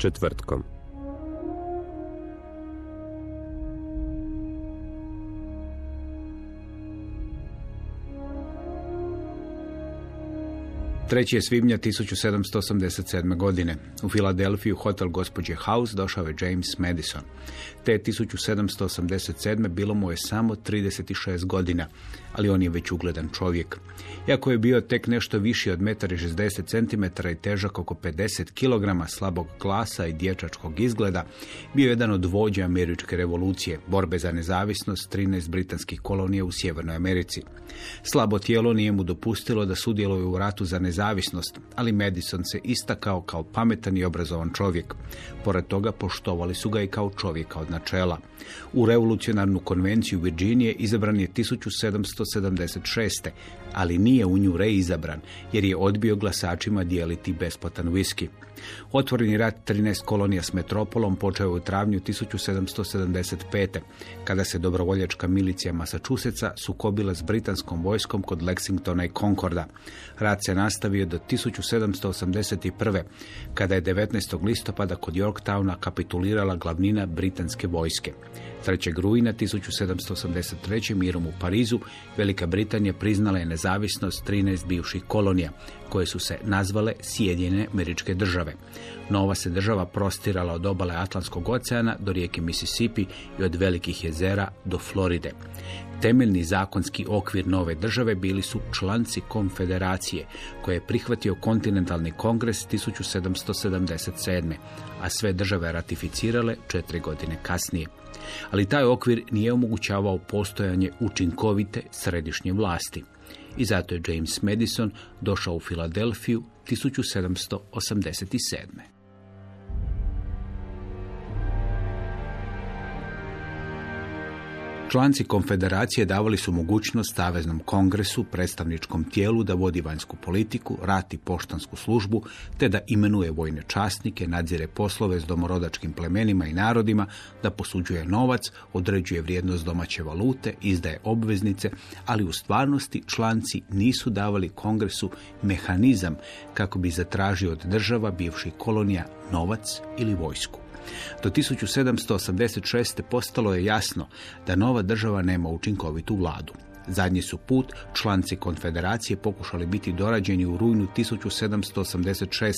Četvrtkom. Treći je svibnja 1787. godine. U Filadelfiju hotel gospođe House došao je James Madison. Te 1787. bilo mu je samo 36 godina, ali on je već ugledan čovjek. Iako je bio tek nešto viši od 1,60 cm i težak oko 50 kg slabog glasa i dječačkog izgleda, bio je jedan od vođa američke revolucije, borbe za nezavisnost 13 britanskih kolonija u Sjevernoj Americi. Slabo tijelo nije mu dopustilo da sudjeluje u ratu za nezavisnost, ali Madison se istakao kao pametan i obrazovan čovjek. Pored toga poštovali su ga i kao čovjeka od načela. U revolucionarnu konvenciju Virginije izabran je 1776. ali nije u nju reizabran jer je odbio glasačima dijeliti besplatan whisky. Otvoreni rat 13 kolonija s metropolom počeo je u travnju 1775. kada se dobrovoljačka milicija Massachusettsa sukobila s britanskom vojskom kod Lexingtona i Concorda. Rat se nastavio do 1781. kada je 19. listopada kod Yorktowna kapitulirala glavnina britanske vojske. 3. rujna 1783. mirom u Parizu Velika Britanija priznala je nezavisnost 13 bivših kolonija, koje su se nazvale Sjedinjene američke države. Nova se država prostirala od obale Atlantskog oceana do rijeke Mississippi i od velikih jezera do Floride. Temeljni zakonski okvir nove države bili su članci konfederacije, koje je prihvatio kontinentalni kongres 1777. a sve države ratificirale četiri godine kasnije. Ali taj okvir nije omogućavao postojanje učinkovite središnje vlasti. I zato je James Madison došao u Filadelfiju 1787. Članci konfederacije davali su mogućnost Saveznom kongresu, predstavničkom tijelu da vodi vanjsku politiku, rati poštansku službu, te da imenuje vojne časnike, nadzire poslove s domorodačkim plemenima i narodima, da posuđuje novac, određuje vrijednost domaće valute, izdaje obveznice, ali u stvarnosti članci nisu davali kongresu mehanizam kako bi zatražio od država bivših kolonija novac ili vojsku. Do 1786. postalo je jasno da nova država nema učinkovitu vladu. Zadnji su put članci konfederacije pokušali biti dorađeni u rujnu 1786.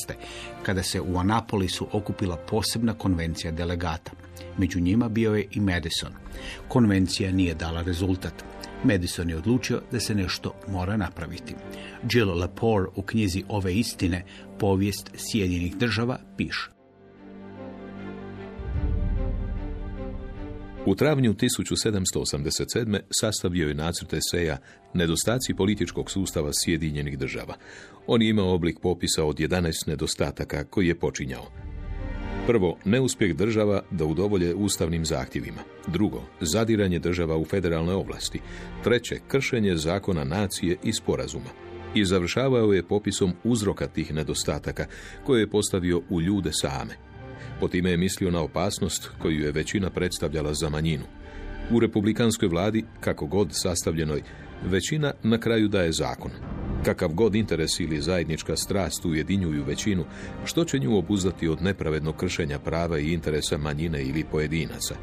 kada se u Anapolisu okupila posebna konvencija delegata. Među njima bio je i Madison. Konvencija nije dala rezultat. Madison je odlučio da se nešto mora napraviti. Jill Lepore u knjizi Ove istine, povijest Sjedinjenih država, piše. U travnju 1787. sastavio je nacrt eseja Nedostaci političkog sustava Sjedinjenih država. On je imao oblik popisa od 11 nedostataka koji je počinjao. Prvo, neuspjeh država da udovolje ustavnim zahtjevima. Drugo, zadiranje država u federalne ovlasti. Treće, kršenje zakona nacije i sporazuma. I završavao je popisom uzroka tih nedostataka koje je postavio u ljude same. Po time je mislio na opasnost koju je većina predstavljala za manjinu. U republikanskoj vladi, kako god sastavljenoj, većina na kraju daje zakon. Kakav god interes ili zajednička strast ujedinjuju većinu, što će nju obuzdati od nepravednog kršenja prava i interesa manjine ili pojedinaca?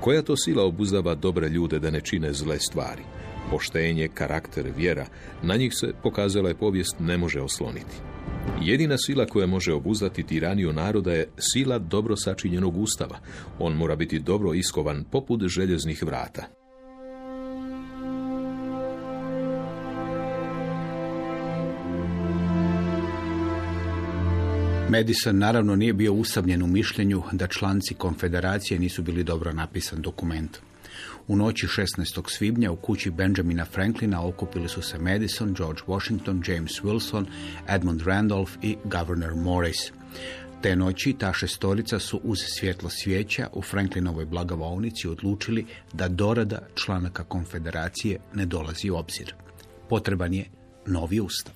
Koja to sila obuzdava dobre ljude da ne čine zle stvari? Poštenje, karakter, vjera, na njih se, pokazala je povijest, ne može osloniti. Jedina sila koja može obuzdati tiraniju naroda je sila dobro sačinjenog ustava. On mora biti dobro iskovan poput željeznih vrata. Madison naravno nije bio usamljen u mišljenju da članci konfederacije nisu bili dobro napisan dokument. U noći 16. svibnja u kući Benjamina Franklina okupili su se Madison, George Washington, James Wilson, Edmund Randolph i Governor Morris. Te noći ta šestorica su uz svjetlo svijeća u Franklinovoj blagavaonici odlučili da dorada članaka konfederacije ne dolazi u obzir. Potreban je novi ustav.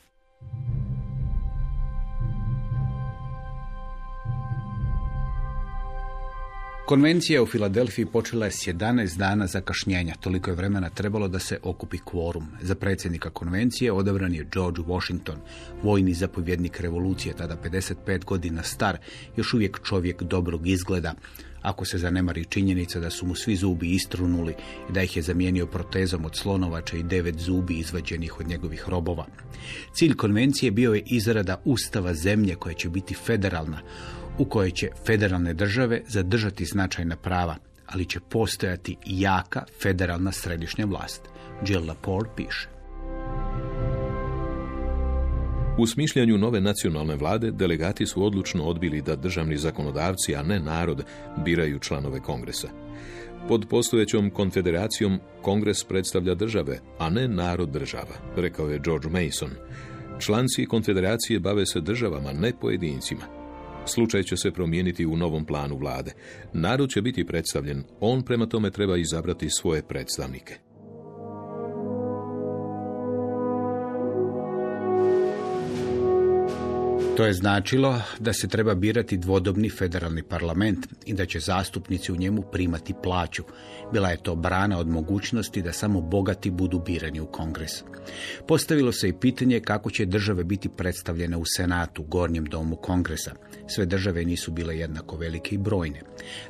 Konvencija u Filadelfiji počela je s 11 dana zakašnjenja. Toliko je vremena trebalo da se okupi kvorum. Za predsjednika konvencije odabran je George Washington, vojni zapovjednik revolucije, tada 55 godina star, još uvijek čovjek dobrog izgleda. Ako se zanemari činjenica da su mu svi zubi istrunuli i da ih je zamijenio protezom od slonovača i devet zubi izvađenih od njegovih robova. Cilj konvencije bio je izrada ustava zemlje koja će biti federalna, u kojoj će federalne države zadržati značajna prava, ali će postojati jaka federalna središnja vlast. Jill Lepore piše. U smišljanju nove nacionalne vlade delegati su odlučno odbili da državni zakonodavci, a ne narod, biraju članove kongresa. Pod postojećom konfederacijom kongres predstavlja države, a ne narod država, rekao je George Mason. Članci konfederacije bave se državama, ne pojedincima. Slučaj će se promijeniti u novom planu vlade. Narod će biti predstavljen, on prema tome treba izabrati svoje predstavnike. To je značilo da se treba birati dvodobni federalni parlament i da će zastupnici u njemu primati plaću. Bila je to brana od mogućnosti da samo bogati budu birani u kongres. Postavilo se i pitanje kako će države biti predstavljene u Senatu, gornjem domu kongresa. Sve države nisu bile jednako velike i brojne.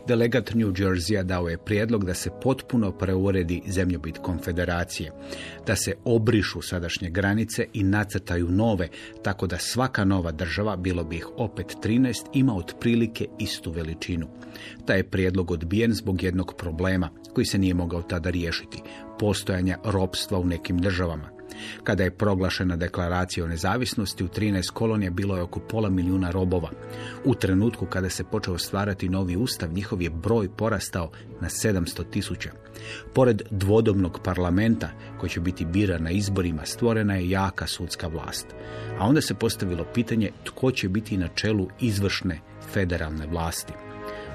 Delegat New Jerseya dao je prijedlog da se potpuno preuredi zemljobit konfederacije, da se obrišu sadašnje granice i nacrtaju nove, tako da svaka nova država, bilo bi ih opet 13, ima otprilike istu veličinu. Taj je prijedlog odbijen zbog jednog problema koji se nije mogao tada riješiti, postojanja ropstva u nekim državama. Kada je proglašena deklaracija o nezavisnosti, u 13 kolonija bilo je oko pola milijuna robova. U trenutku kada se počeo stvarati novi ustav, njihov je broj porastao na 700 tisuća. Pored dvodobnog parlamenta, koji će biti biran na izborima, stvorena je jaka sudska vlast. A onda se postavilo pitanje tko će biti na čelu izvršne federalne vlasti.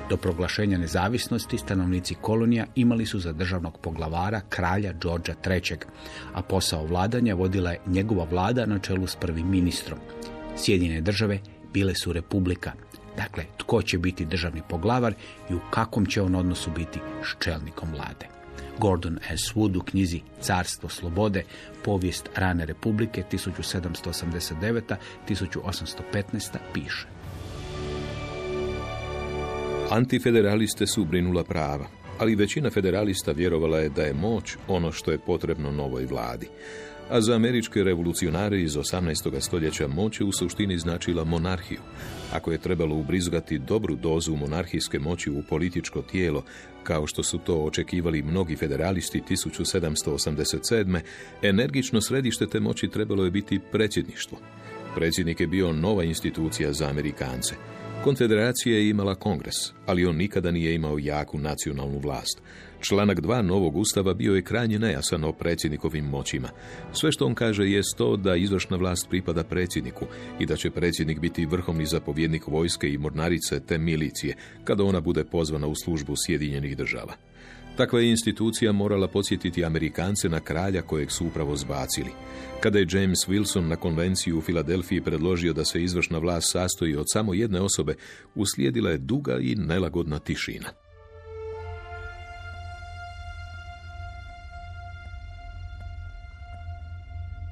Do proglašenja nezavisnosti stanovnici kolonija imali su za državnog poglavara kralja Đorđa III, a posao vladanja vodila je njegova vlada na čelu s prvim ministrom. Sjedine države bile su republika. Dakle, tko će biti državni poglavar i u kakvom će on odnosu biti s čelnikom vlade. Gordon S. Wood u knjizi Carstvo slobode, povijest rane republike 1789-1815 piše. Antifederaliste su brinula prava, ali većina federalista vjerovala je da je moć ono što je potrebno novoj vladi. A za američke revolucionare iz 18. stoljeća moć je u suštini značila monarhiju. Ako je trebalo ubrizgati dobru dozu monarhijske moći u političko tijelo, kao što su to očekivali mnogi federalisti 1787. energično središte te moći trebalo je biti predsjedništvo. Predsjednik je bio nova institucija za Amerikance. Konfederacija je imala kongres, ali on nikada nije imao jaku nacionalnu vlast. Članak 2 novog ustava bio je krajnje nejasan o predsjednikovim moćima. Sve što on kaže je to da izvršna vlast pripada predsjedniku i da će predsjednik biti vrhovni zapovjednik vojske i mornarice te milicije kada ona bude pozvana u službu Sjedinjenih država. Takva je institucija morala podsjetiti Amerikance na kralja kojeg su upravo zbacili. Kada je James Wilson na konvenciju u Filadelfiji predložio da se izvršna vlast sastoji od samo jedne osobe, uslijedila je duga i nelagodna tišina.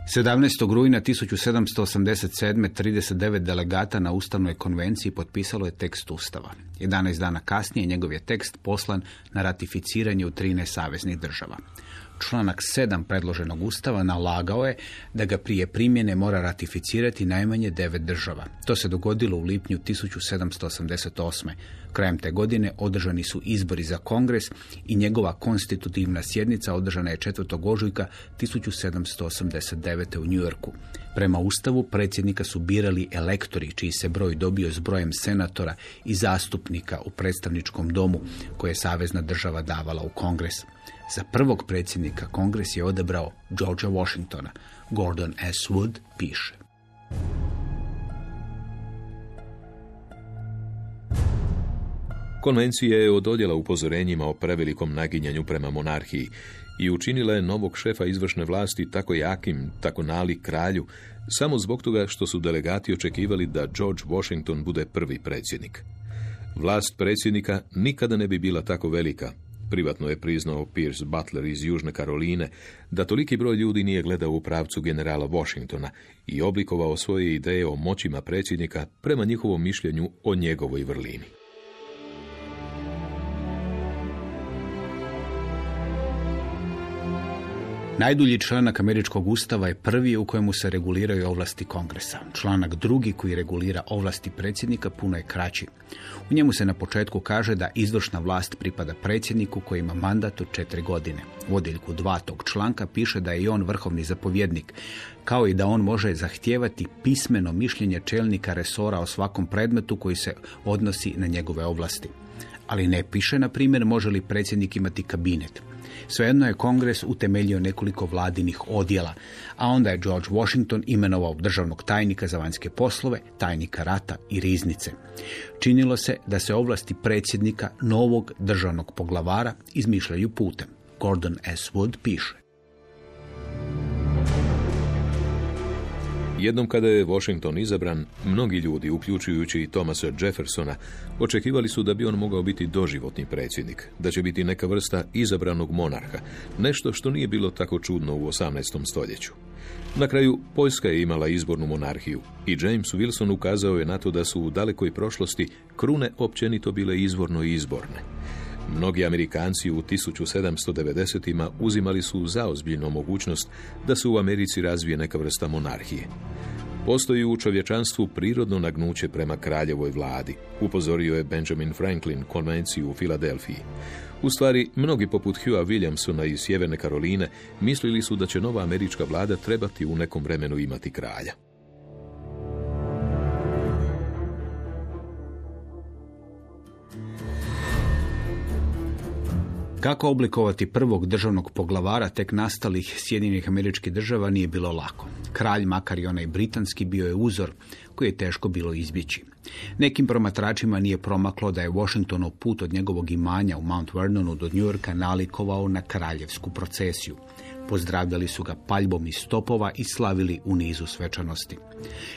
17. rujna 1787. 39 delegata na Ustavnoj konvenciji potpisalo je tekst Ustava. 11 dana kasnije njegov je tekst poslan na ratificiranje u 13 saveznih država. Članak 7 predloženog ustava nalagao je da ga prije primjene mora ratificirati najmanje devet država. To se dogodilo u lipnju 1788. Krajem te godine održani su izbori za kongres i njegova konstitutivna sjednica održana je 4. ožujka 1789. u New Yorku. Prema ustavu predsjednika su birali elektori čiji se broj dobio s brojem senatora i zastupnika u predstavničkom domu koje je savezna država davala u kongres. Za prvog predsjednika kongres je odabrao Georgea Washingtona. Gordon S. Wood piše. Konvencija je ododjela upozorenjima o prevelikom naginjanju prema monarhiji i učinila je novog šefa izvršne vlasti tako jakim, tako nali kralju, samo zbog toga što su delegati očekivali da George Washington bude prvi predsjednik. Vlast predsjednika nikada ne bi bila tako velika, privatno je priznao Pierce Butler iz Južne Karoline, da toliki broj ljudi nije gledao u pravcu generala Washingtona i oblikovao svoje ideje o moćima predsjednika prema njihovom mišljenju o njegovoj vrlini. Najdulji članak američkog ustava je prvi u kojemu se reguliraju ovlasti kongresa. Članak drugi koji regulira ovlasti predsjednika puno je kraći. U njemu se na početku kaže da izvršna vlast pripada predsjedniku koji ima mandat od četiri godine. U odjeljku dva tog članka piše da je i on vrhovni zapovjednik, kao i da on može zahtijevati pismeno mišljenje čelnika resora o svakom predmetu koji se odnosi na njegove ovlasti. Ali ne piše, na primjer, može li predsjednik imati kabinet. Svejedno je kongres utemeljio nekoliko vladinih odjela, a onda je George Washington imenovao državnog tajnika za vanjske poslove, tajnika rata i riznice. Činilo se da se ovlasti predsjednika novog državnog poglavara izmišljaju putem. Gordon S. Wood piše. Jednom kada je Washington izabran, mnogi ljudi, uključujući i Thomasa Jeffersona, očekivali su da bi on mogao biti doživotni predsjednik, da će biti neka vrsta izabranog monarha, nešto što nije bilo tako čudno u 18. stoljeću. Na kraju, Poljska je imala izbornu monarhiju i James Wilson ukazao je na to da su u dalekoj prošlosti krune općenito bile izvorno izborne. Mnogi Amerikanci u 1790-ima uzimali su zaozbiljno mogućnost da se u Americi razvije neka vrsta monarhije. Postoji u čovječanstvu prirodno nagnuće prema kraljevoj vladi, upozorio je Benjamin Franklin konvenciju u Filadelfiji. U stvari, mnogi poput Hugha Williamsona iz Sjeverne Karoline mislili su da će nova američka vlada trebati u nekom vremenu imati kralja. Kako oblikovati prvog državnog poglavara tek nastalih Sjedinjenih američkih država nije bilo lako. Kralj, makar i onaj britanski, bio je uzor koji je teško bilo izbjeći. Nekim promatračima nije promaklo da je Washingtonov put od njegovog imanja u Mount Vernonu do New Yorka nalikovao na kraljevsku procesiju. Pozdravljali su ga paljbom iz stopova i slavili u nizu svečanosti.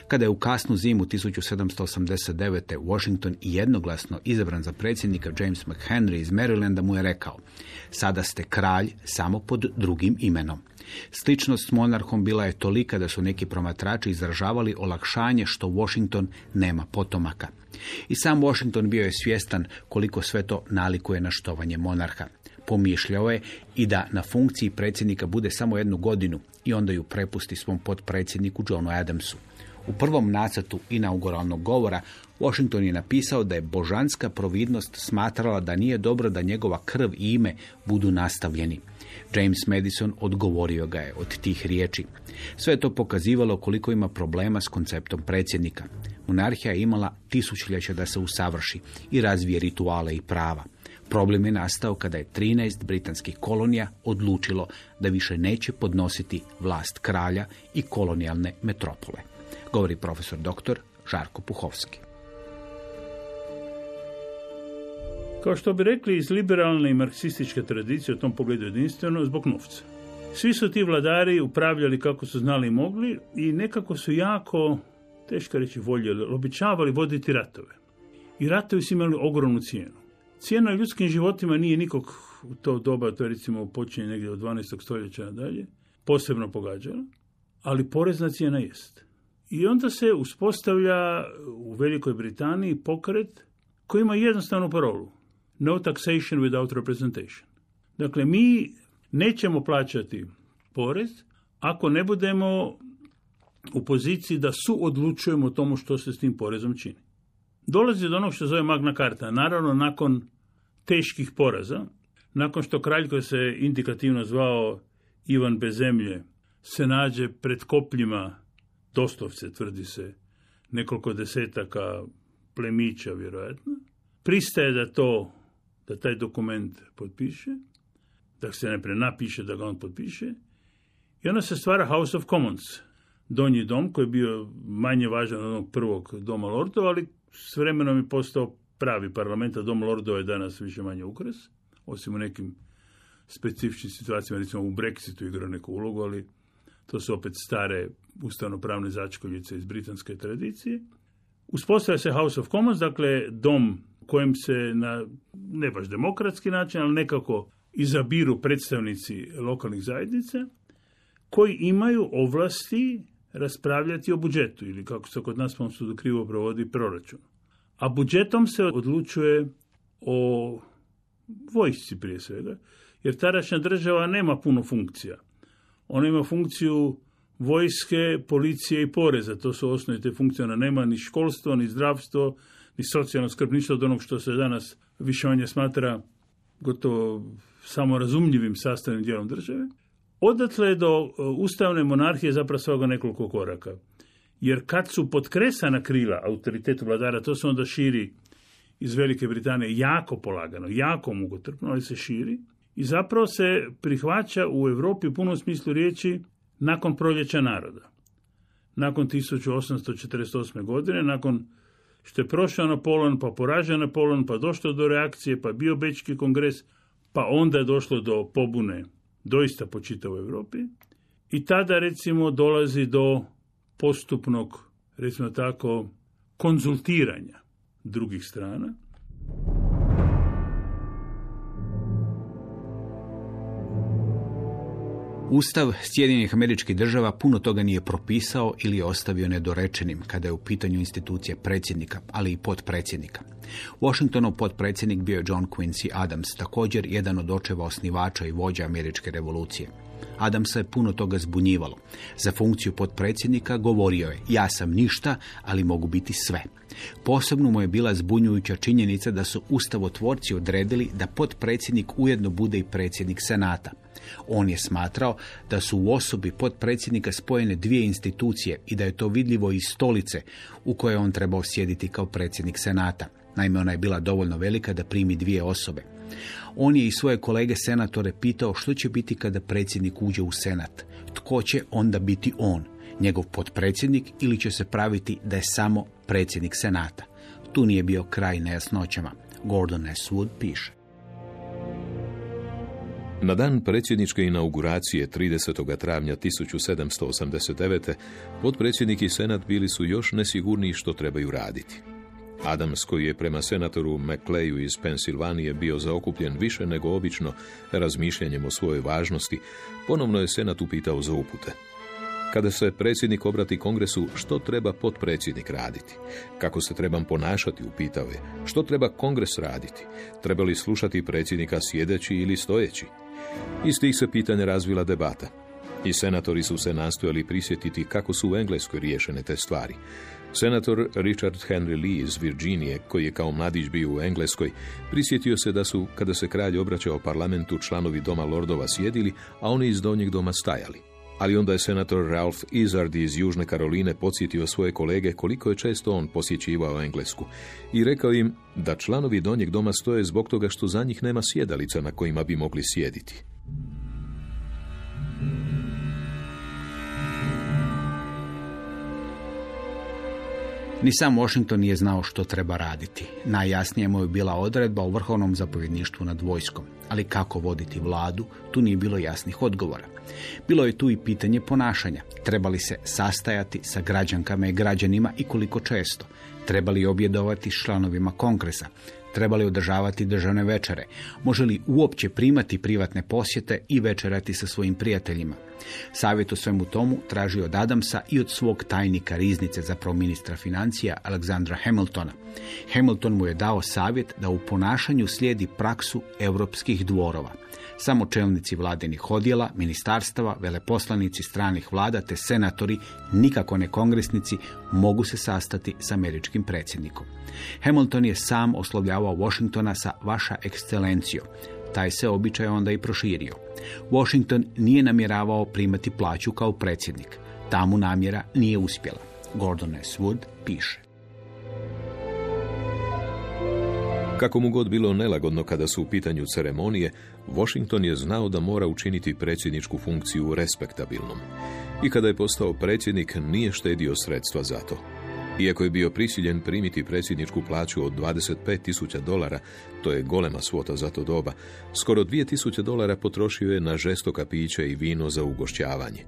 Kada je u kasnu zimu 1789. Washington jednoglasno izabran za predsjednika James McHenry iz Marylanda mu je rekao Sada ste kralj samo pod drugim imenom. Sličnost s monarhom bila je tolika da su neki promatrači izražavali olakšanje što Washington nema potomaka. I sam Washington bio je svjestan koliko sve to nalikuje na štovanje monarha. Pomišljao je i da na funkciji predsjednika bude samo jednu godinu i onda ju prepusti svom potpredsjedniku Johnu Adamsu. U prvom nacrtu inauguralnog govora Washington je napisao da je božanska providnost smatrala da nije dobro da njegova krv i ime budu nastavljeni. James Madison odgovorio ga je od tih riječi. Sve to pokazivalo koliko ima problema s konceptom predsjednika. Monarhija je imala tisućljeća da se usavrši i razvije rituale i prava. Problem je nastao kada je 13 britanskih kolonija odlučilo da više neće podnositi vlast kralja i kolonijalne metropole. Govori profesor dr. Žarko Puhovski. Kao što bi rekli iz liberalne i marksističke tradicije u tom pogledu jedinstveno zbog novca. Svi su ti vladari upravljali kako su znali i mogli i nekako su jako, teško reći voljeli, običavali voditi ratove. I ratovi su imali ogromnu cijenu. Cijena ljudskim životima nije nikog u to doba, to je recimo počinje negdje od 12. stoljeća dalje, posebno pogađala, ali porezna cijena jest. I onda se uspostavlja u Velikoj Britaniji pokret koji ima jednostavnu parolu. No taxation without representation. Dakle, mi nećemo plaćati porez ako ne budemo u poziciji da su odlučujemo o tomu što se s tim porezom čini. Dolazi do onog što zove Magna Carta. Naravno, nakon teških poraza, nakon što kralj koji se indikativno zvao Ivan bez zemlje, se nađe pred kopljima, doslovce tvrdi se, nekoliko desetaka plemića vjerojatno, pristaje da to, da taj dokument potpiše, da se ne prenapiše, da ga on potpiše, i onda se stvara House of Commons, donji dom koji je bio manje važan od onog prvog doma lordova, ali s vremenom je postao pravi parlament, a dom lordova je danas više manje ukras, osim u nekim specifičnim situacijama, recimo u Brexitu igra neku ulogu, ali to su opet stare ustavnopravne začkoljice iz britanske tradicije. Uspostavlja se House of Commons, dakle dom kojem se na ne baš demokratski način, ali nekako izabiru predstavnici lokalnih zajednica koji imaju ovlasti raspravljati o budžetu ili kako se kod nas po sudu krivo provodi proračun. A budžetom se odlučuje o vojsci prije svega, jer tadašnja država nema puno funkcija. Ona ima funkciju vojske, policije i poreza. To su osnovne te funkcije. Ona nema ni školstvo, ni zdravstvo, ni socijalno skrb, ništa od onog što se danas više manje smatra gotovo samorazumljivim sastavnim dijelom države. Odatle do e, ustavne monarhije zapravo svega nekoliko koraka. Jer kad su potkresana krila autoritetu vladara, to se onda širi iz Velike Britanije jako polagano, jako mugotrpno, ali se širi i zapravo se prihvaća u Europi u punom smislu riječi nakon proljeća naroda. Nakon 1848. godine, nakon što je prošao Napoleon, pa poražen Napoleon, pa došlo do reakcije, pa bio Bečki kongres, pa onda je došlo do pobune doista po čitavoj Europi. I tada recimo dolazi do postupnog, recimo tako, konzultiranja drugih strana. Ustav Sjedinjenih američkih država puno toga nije propisao ili ostavio nedorečenim kada je u pitanju institucije predsjednika, ali i potpredsjednika. Washingtonov potpredsjednik bio je John Quincy Adams, također jedan od očeva osnivača i vođa američke revolucije. Adamsa je puno toga zbunjivalo. Za funkciju potpredsjednika govorio je, ja sam ništa, ali mogu biti sve. Posebno mu je bila zbunjujuća činjenica da su ustavotvorci odredili da potpredsjednik ujedno bude i predsjednik Senata. On je smatrao da su u osobi potpredsjednika spojene dvije institucije i da je to vidljivo iz stolice u kojoj on trebao sjediti kao predsjednik Senata. Naime, ona je bila dovoljno velika da primi dvije osobe. On je i svoje kolege senatore pitao što će biti kada predsjednik uđe u senat. Tko će onda biti on? Njegov potpredsjednik ili će se praviti da je samo predsjednik senata? Tu nije bio kraj nejasnoćama. Gordon S. Wood piše. Na dan predsjedničke inauguracije 30. travnja 1789. potpredsjednik i senat bili su još nesigurniji što trebaju raditi. Adams, koji je prema senatoru McClayu iz Pensilvanije bio zaokupljen više nego obično razmišljanjem o svojoj važnosti, ponovno je senat upitao za upute. Kada se predsjednik obrati kongresu, što treba potpredsjednik raditi? Kako se trebam ponašati, upitao je. Što treba kongres raditi? Treba li slušati predsjednika sjedeći ili stojeći? Iz tih se pitanja razvila debata. I senatori su se nastojali prisjetiti kako su u Engleskoj riješene te stvari. Senator Richard Henry Lee iz Virginije, koji je kao mladić bio u Engleskoj, prisjetio se da su, kada se kralj obraćao parlamentu, članovi doma lordova sjedili, a oni iz donjeg doma stajali. Ali onda je senator Ralph Izard iz Južne Karoline podsjetio svoje kolege koliko je često on posjećivao Englesku i rekao im da članovi donjeg doma stoje zbog toga što za njih nema sjedalica na kojima bi mogli sjediti. Ni sam Washington nije znao što treba raditi. Najjasnije mu je bila odredba o vrhovnom zapovjedništvu nad vojskom. Ali kako voditi vladu, tu nije bilo jasnih odgovora. Bilo je tu i pitanje ponašanja. Trebali se sastajati sa građankama i građanima i koliko često. Trebali objedovati s članovima kongresa. Trebali održavati državne večere, može li uopće primati privatne posjete i večerati sa svojim prijateljima. Savjet o svemu tomu traži od Adamsa i od svog tajnika riznice za ministra financija Aleksandra Hamiltona. Hamilton mu je dao savjet da u ponašanju slijedi praksu europskih dvorova – samo čelnici vladinih odjela, ministarstava, veleposlanici stranih vlada te senatori, nikako ne kongresnici, mogu se sastati s američkim predsjednikom. Hamilton je sam oslovljavao Washingtona sa vaša ekscelencijo. Taj se običaj onda i proširio. Washington nije namjeravao primati plaću kao predsjednik. Ta mu namjera nije uspjela. Gordon S. Wood piše. Kako mu god bilo nelagodno kada su u pitanju ceremonije, Washington je znao da mora učiniti predsjedničku funkciju respektabilnom. I kada je postao predsjednik, nije štedio sredstva za to. Iako je bio prisiljen primiti predsjedničku plaću od 25.000 dolara, to je golema svota za to doba, skoro 2.000 dolara potrošio je na žestoka pića i vino za ugošćavanje.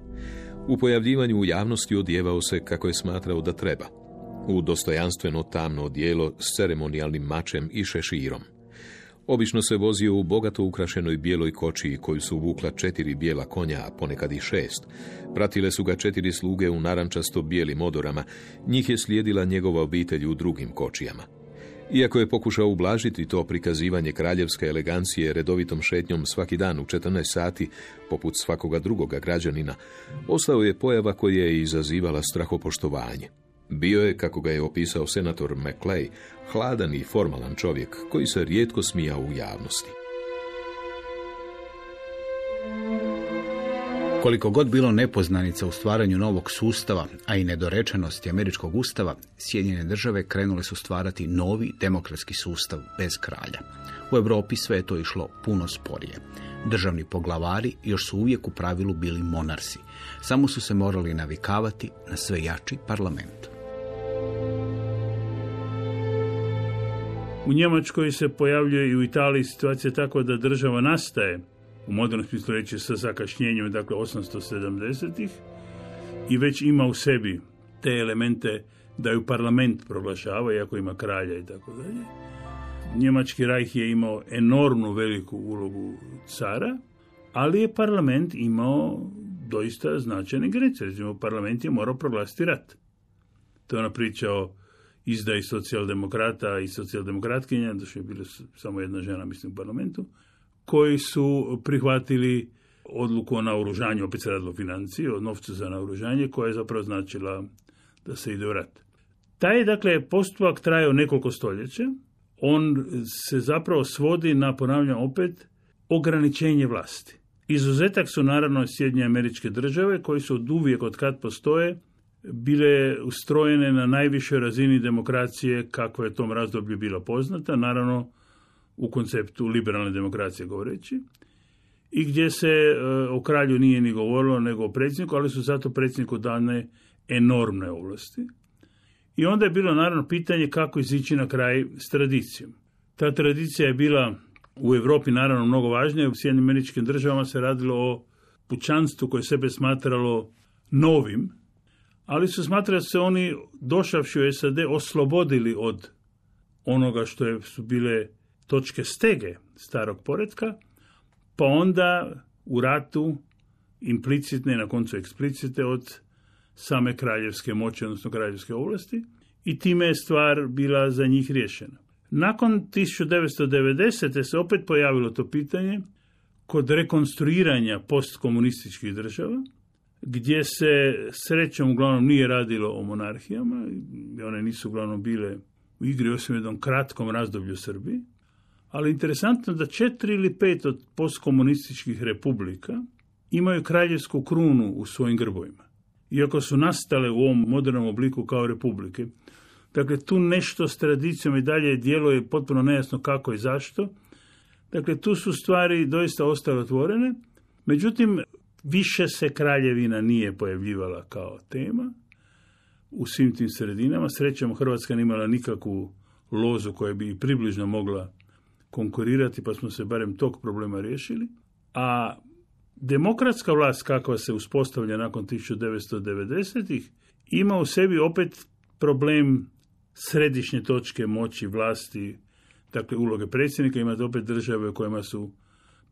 U pojavljivanju u javnosti odjevao se kako je smatrao da treba – u dostojanstveno tamno odijelo s ceremonijalnim mačem i šeširom. Obično se vozio u bogato ukrašenoj bijeloj kočiji koju su vukla četiri bijela konja, a ponekad i šest. Pratile su ga četiri sluge u narančasto bijelim odorama, njih je slijedila njegova obitelj u drugim kočijama. Iako je pokušao ublažiti to prikazivanje kraljevske elegancije redovitom šetnjom svaki dan u 14 sati, poput svakoga drugoga građanina, ostao je pojava koja je izazivala strahopoštovanje. Bio je, kako ga je opisao senator McClay, hladan i formalan čovjek koji se rijetko smijao u javnosti. Koliko god bilo nepoznanica u stvaranju novog sustava, a i nedorečenosti američkog ustava, Sjedinjene države krenule su stvarati novi demokratski sustav bez kralja. U Europi sve je to išlo puno sporije. Državni poglavari još su uvijek u pravilu bili monarsi. Samo su se morali navikavati na sve jači parlament. U Njemačkoj se pojavljuje i u Italiji situacija tako da država nastaje u modernom smislu reći sa zakašnjenjem, dakle 870-ih i već ima u sebi te elemente da ju parlament proglašava, iako ima kralja i tako dalje. Njemački rajh je imao enormnu veliku ulogu cara, ali je parlament imao doista značajne granice. Recimo, parlament je morao proglasiti rat. To je ona priča o izdaji socijaldemokrata i socijaldemokratkinja, da je bila samo jedna žena, mislim, u parlamentu, koji su prihvatili odluku o naoružanju, opet se radilo o financiji, o novcu za naoružanje, koja je zapravo značila da se ide u rat. Taj, dakle, postupak trajao nekoliko stoljeća. On se zapravo svodi na, ponavljam opet, ograničenje vlasti. Izuzetak su naravno Sjedinje američke države, koji su od uvijek od kad postoje bile ustrojene na najvišoj razini demokracije kako je tom razdoblju bila poznata, naravno u konceptu liberalne demokracije govoreći, i gdje se e, o kralju nije ni govorilo nego o predsjedniku, ali su zato predsjedniku dane enormne ovlasti. I onda je bilo naravno pitanje kako izići na kraj s tradicijom. Ta tradicija je bila u Europi naravno mnogo važnija, u Sjedinim američkim državama se radilo o pučanstvu koje sebe smatralo novim, ali su smatrali da se oni, došavši u SAD, oslobodili od onoga što je, su bile točke stege starog poredka, pa onda u ratu implicitne, na koncu eksplicite, od same kraljevske moći, odnosno kraljevske ovlasti, i time je stvar bila za njih riješena. Nakon 1990. se opet pojavilo to pitanje kod rekonstruiranja postkomunističkih država, gdje se srećom uglavnom nije radilo o monarhijama, one nisu uglavnom bile u igri osim jednom kratkom razdoblju Srbiji, ali interesantno da četiri ili pet od postkomunističkih republika imaju kraljevsku krunu u svojim grbovima. Iako su nastale u ovom modernom obliku kao republike. Dakle, tu nešto s tradicijom i dalje djeluje potpuno nejasno kako i zašto. Dakle, tu su stvari doista ostale otvorene. Međutim, Više se kraljevina nije pojavljivala kao tema u svim tim sredinama. Srećom, Hrvatska nije imala nikakvu lozu koja bi približno mogla konkurirati, pa smo se barem tog problema riješili. A demokratska vlast kakva se uspostavlja nakon 1990-ih ima u sebi opet problem središnje točke moći vlasti, dakle uloge predsjednika, imate opet države u kojima su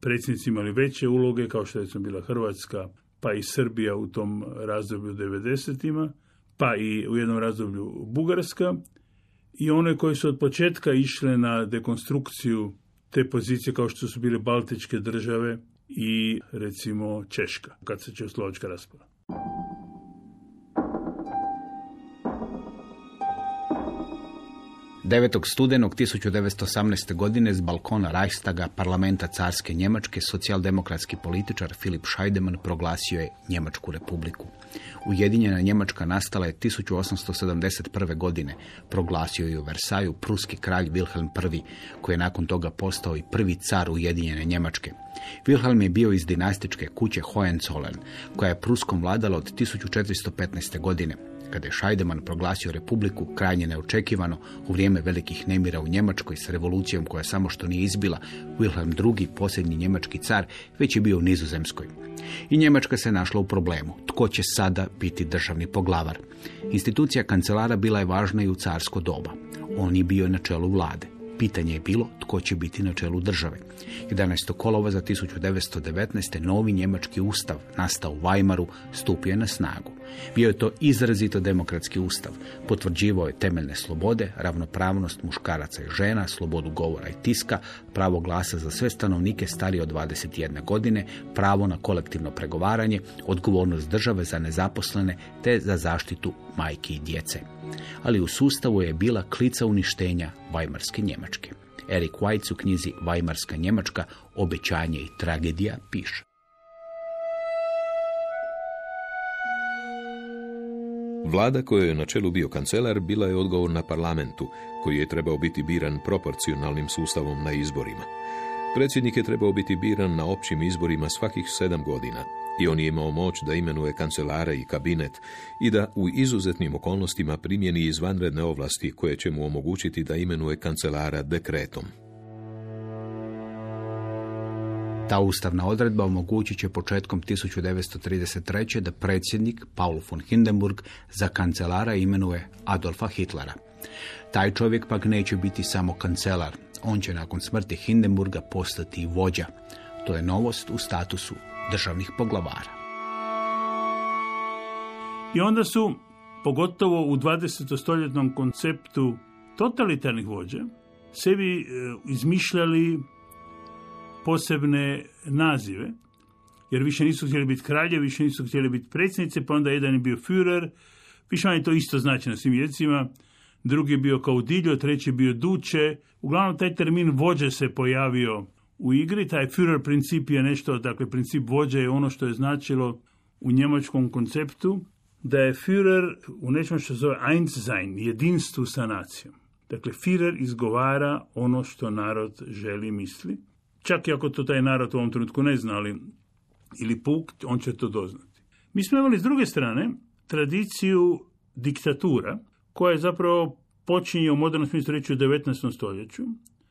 predsjednici imali veće uloge, kao što je bila Hrvatska, pa i Srbija u tom razdoblju 90-ima, pa i u jednom razdoblju Bugarska, i one koje su od početka išle na dekonstrukciju te pozicije kao što su bile Baltičke države i recimo Češka, kad se Češlovačka raspala. 9. studenog 1918. godine s balkona Reichstaga parlamenta carske Njemačke socijaldemokratski političar Filip Scheidemann proglasio je Njemačku republiku. Ujedinjena Njemačka nastala je 1871. godine. Proglasio je u Versaju pruski kralj Wilhelm I, koji je nakon toga postao i prvi car Ujedinjene Njemačke. Wilhelm je bio iz dinastičke kuće Hohenzollern, koja je Pruskom vladala od 1415. godine. Kada je Šajdeman proglasio republiku krajnje neočekivano u vrijeme velikih nemira u Njemačkoj s revolucijom koja samo što nije izbila, Wilhelm II, posljednji njemački car, već je bio u Nizozemskoj. I Njemačka se našla u problemu. Tko će sada biti državni poglavar? Institucija kancelara bila je važna i u carsko doba. On je bio na čelu vlade. Pitanje je bilo tko će biti na čelu države. 11. kolova za 1919. novi njemački ustav, nastao u Weimaru, stupio je na snagu. Bio je to izrazito demokratski ustav. Potvrđivao je temeljne slobode, ravnopravnost muškaraca i žena, slobodu govora i tiska, pravo glasa za sve stanovnike starije od 21 godine, pravo na kolektivno pregovaranje, odgovornost države za nezaposlene te za zaštitu majki i djece. Ali u sustavu je bila klica uništenja Vajmarske Njemačke. Erik Weitz u knjizi Vajmarska Njemačka, obećanje i tragedija piše. Vlada kojoj je na čelu bio kancelar bila je odgovorna parlamentu, koji je trebao biti biran proporcionalnim sustavom na izborima. Predsjednik je trebao biti biran na općim izborima svakih sedam godina i on je imao moć da imenuje kancelara i kabinet i da u izuzetnim okolnostima primjeni izvanredne ovlasti koje će mu omogućiti da imenuje kancelara dekretom. Ta ustavna odredba omogućit će početkom 1933. da predsjednik Paul von Hindenburg za kancelara imenuje Adolfa Hitlera. Taj čovjek pak neće biti samo kancelar. On će nakon smrti Hindenburga postati vođa. To je novost u statusu državnih poglavara. I onda su, pogotovo u 20. stoljetnom konceptu totalitarnih vođa, sebi e, izmišljali posebne nazive, jer više nisu htjeli biti kralje, više nisu htjeli biti predsjednice, pa onda jedan je bio Führer, više je to isto znači na svim jezicima, drugi je bio kaudiljo, treći je bio duče, uglavnom taj termin vođe se pojavio u igri, taj Führer princip je nešto, dakle princip vođe je ono što je značilo u njemačkom konceptu, da je Führer u nečem što zove Einssein, jedinstvu sa nacijom. Dakle, Führer izgovara ono što narod želi misli, čak i ako to taj narod u ovom trenutku ne zna, ali ili puk, on će to doznati. Mi smo imali s druge strane tradiciju diktatura, koja je zapravo počinje u modernom smislu reći u 19. stoljeću,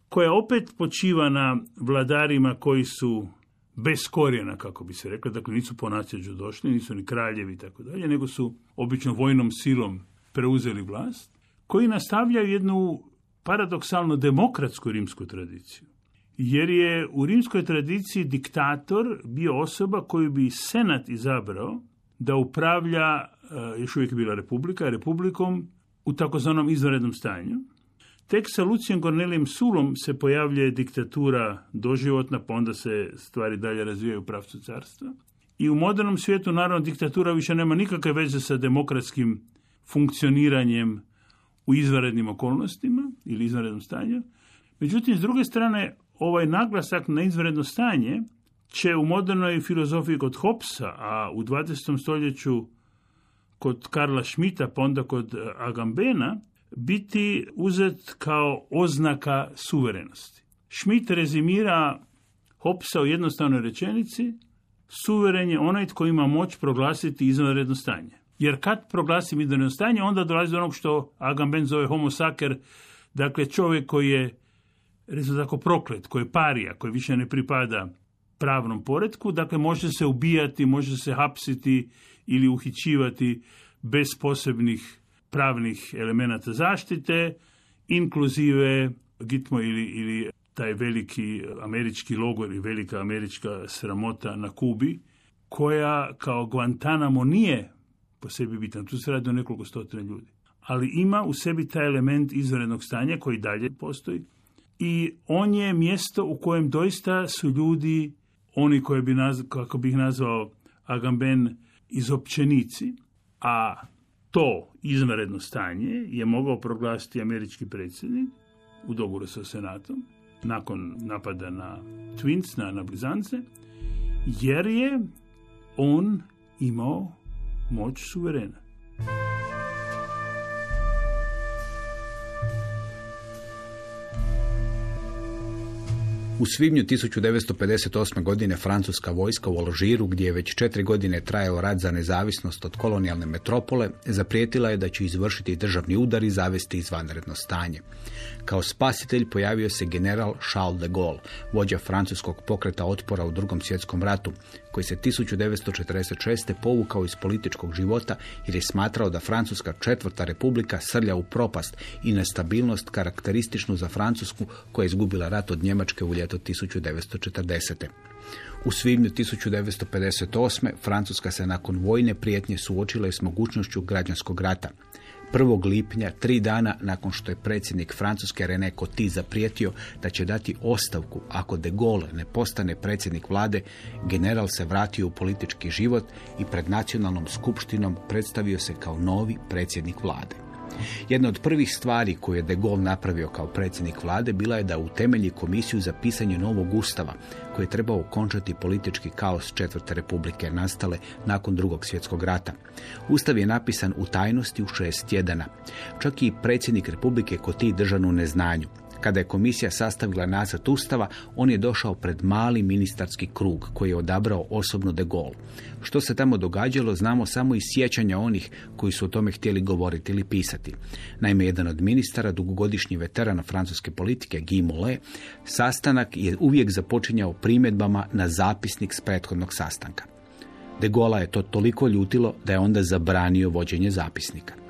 koja opet počiva na vladarima koji su bez korijena, kako bi se reklo, dakle nisu po nasljeđu došli, nisu ni kraljevi i tako dalje, nego su obično vojnom silom preuzeli vlast, koji nastavljaju jednu paradoksalno demokratsku rimsku tradiciju. Jer je u rimskoj tradiciji diktator bio osoba koju bi senat izabrao da upravlja, e, još uvijek je bila republika, republikom u takozvanom izvanrednom stanju, Tek sa Lucijem Cornelijem Sulom se pojavljuje diktatura doživotna, pa onda se stvari dalje razvijaju u pravcu carstva. I u modernom svijetu, naravno, diktatura više nema nikakve veze sa demokratskim funkcioniranjem u izvanrednim okolnostima ili izvanrednom stanju. Međutim, s druge strane, ovaj naglasak na izvanredno stanje će u modernoj filozofiji kod Hopsa, a u 20. stoljeću kod Karla Schmidta, pa onda kod Agambena, biti uzet kao oznaka suverenosti. Schmidt rezimira Hopsa u jednostavnoj rečenici, suveren je onaj tko ima moć proglasiti izvanredno stanje. Jer kad proglasim izvanredno stanje, onda dolazi do onog što Agamben zove homo sacer, dakle čovjek koji je recimo tako proklet, koji je parija, koji više ne pripada pravnom poredku, dakle može se ubijati, može se hapsiti ili uhićivati bez posebnih pravnih elemenata zaštite, inkluzive Gitmo ili, ili taj veliki američki logor i velika američka sramota na Kubi, koja kao Guantanamo nije po sebi bitna. Tu se radi o nekoliko stotina ljudi. Ali ima u sebi taj element izvanrednog stanja koji dalje postoji. I on je mjesto u kojem doista su ljudi, oni koje bi naz, kako bih nazvao Agamben, izopćenici, a to izvanredno stanje je mogao proglasiti američki predsjednik u dogovoru sa senatom nakon napada na Twins, na, na Blizance, jer je on imao moć suverena. U svibnju 1958. godine francuska vojska u Alžiru, gdje je već četiri godine trajao rat za nezavisnost od kolonijalne metropole, zaprijetila je da će izvršiti državni udar i zavesti izvanredno stanje. Kao spasitelj pojavio se general Charles de Gaulle, vođa francuskog pokreta otpora u drugom svjetskom ratu, koji se 1946. povukao iz političkog života jer je smatrao da Francuska četvrta republika srlja u propast i nestabilnost karakterističnu za Francusku koja je izgubila rat od Njemačke u ljeto 1940. U svibnju 1958. Francuska se nakon vojne prijetnje suočila je s mogućnošću građanskog rata. 1. lipnja, tri dana nakon što je predsjednik Francuske René Coty zaprijetio da će dati ostavku ako de Gaulle ne postane predsjednik vlade, general se vratio u politički život i pred nacionalnom skupštinom predstavio se kao novi predsjednik vlade. Jedna od prvih stvari koju je de Gaulle napravio kao predsjednik vlade bila je da utemelji komisiju za pisanje novog ustava koji je trebao okončati politički kaos četvrte republike nastale nakon drugog svjetskog rata. Ustav je napisan u tajnosti u šest tjedana. Čak i predsjednik republike Koti držan u neznanju. Kada je komisija sastavila nacrt ustava, on je došao pred mali ministarski krug koji je odabrao osobno de Gaulle. Što se tamo događalo znamo samo iz sjećanja onih koji su o tome htjeli govoriti ili pisati. Naime, jedan od ministara, dugogodišnji veteran francuske politike, Guy Mollet, sastanak je uvijek započinjao primjedbama na zapisnik s prethodnog sastanka. De Gaulle je to toliko ljutilo da je onda zabranio vođenje zapisnika.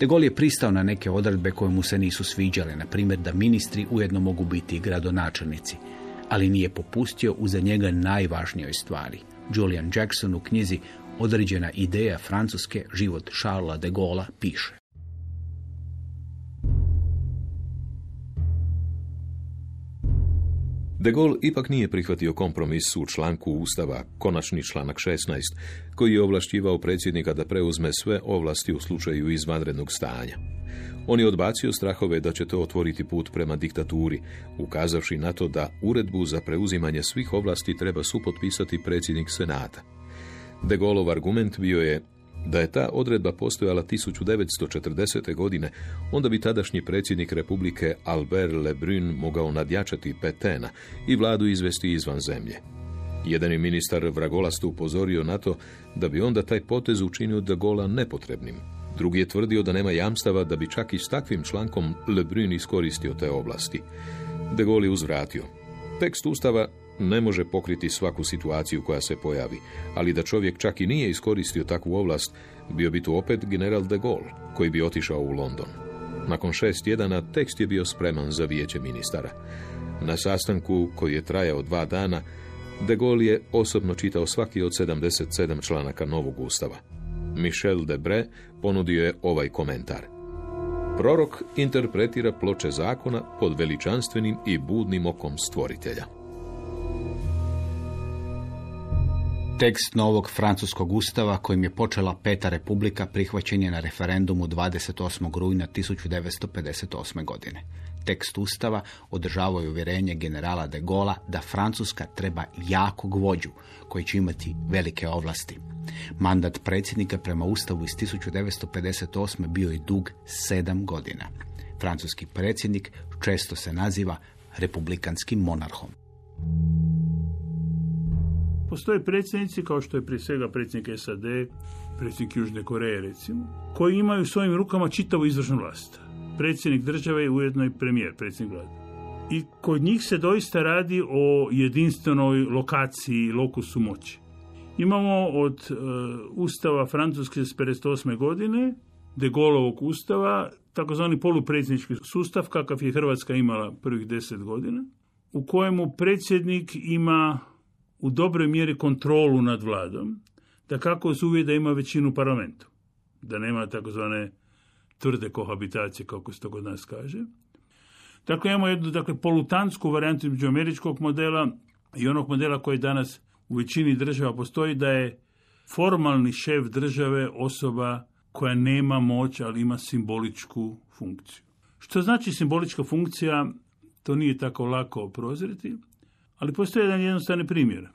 De Gaulle je pristao na neke odredbe koje mu se nisu sviđale, na primjer da ministri ujedno mogu biti gradonačelnici, ali nije popustio u za njega najvažnijoj stvari. Julian Jackson u knjizi Određena ideja Francuske život Charlesa de Gaulle piše. De Gaulle ipak nije prihvatio kompromis u članku Ustava, konačni članak 16, koji je ovlašćivao predsjednika da preuzme sve ovlasti u slučaju izvanrednog stanja. On je odbacio strahove da će to otvoriti put prema diktaturi, ukazavši na to da uredbu za preuzimanje svih ovlasti treba supotpisati predsjednik Senata. De Gaulleov argument bio je da je ta odredba postojala 1940. godine, onda bi tadašnji predsjednik Republike Albert Lebrun mogao nadjačati Petena i vladu izvesti izvan zemlje. Jedan je ministar Vragolastu upozorio na to da bi onda taj potez učinio de Gola nepotrebnim. Drugi je tvrdio da nema jamstava da bi čak i s takvim člankom Lebrun iskoristio te oblasti. De Gaulle je uzvratio. Tekst ustava ne može pokriti svaku situaciju koja se pojavi, ali da čovjek čak i nije iskoristio takvu ovlast, bio bi tu opet general de Gaulle, koji bi otišao u London. Nakon šest tjedana tekst je bio spreman za vijeće ministara. Na sastanku, koji je trajao dva dana, de Gaulle je osobno čitao svaki od 77 članaka novog ustava. Michel Debre ponudio je ovaj komentar. Prorok interpretira ploče zakona pod veličanstvenim i budnim okom stvoritelja. Tekst novog francuskog ustava kojim je počela Peta republika prihvaćen je na referendumu 28. rujna 1958. godine. Tekst ustava održavao je uvjerenje generala de Gola da Francuska treba jakog vođu koji će imati velike ovlasti. Mandat predsjednika prema ustavu iz 1958. bio je dug sedam godina. Francuski predsjednik često se naziva republikanskim monarhom. Postoje predsjednici kao što je prije svega predsjednik SAD, predsjednik Južne Koreje recimo, koji imaju u svojim rukama čitavu izvršnu vlast. Predsjednik države je ujedno i premijer, predsjednik vlade. I kod njih se doista radi o jedinstvenoj lokaciji, lokusu moći. Imamo od e, ustava Francuske iz 58. godine, de Gaulleovog ustava, takozvani polupredsjednički sustav kakav je Hrvatska imala prvih deset godina, u kojemu predsjednik ima u dobroj mjeri kontrolu nad vladom, da kako uz uvjet da ima većinu u parlamentu, da nema takozvane tvrde kohabitacije, kako se to kod nas kaže. Dakle, imamo jednu dakle, polutantsku varijantu između američkog modela i onog modela koji danas u većini država postoji, da je formalni šef države osoba koja nema moć, ali ima simboličku funkciju. Što znači simbolička funkcija, to nije tako lako prozreti, ali postoji jedan jednostavni primjer.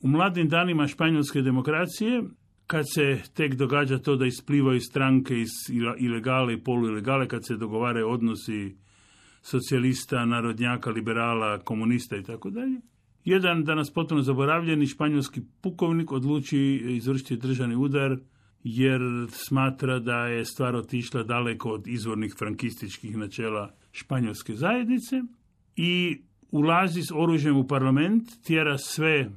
U mladim danima španjolske demokracije, kad se tek događa to da isplivaju stranke iz ilegale i poluilegale, kad se dogovare odnosi socijalista, narodnjaka, liberala, komunista i tako dalje, jedan danas potpuno zaboravljeni španjolski pukovnik odluči izvršiti državni udar jer smatra da je stvar otišla daleko od izvornih frankističkih načela španjolske zajednice i ulazi s oružjem u parlament, tjera sve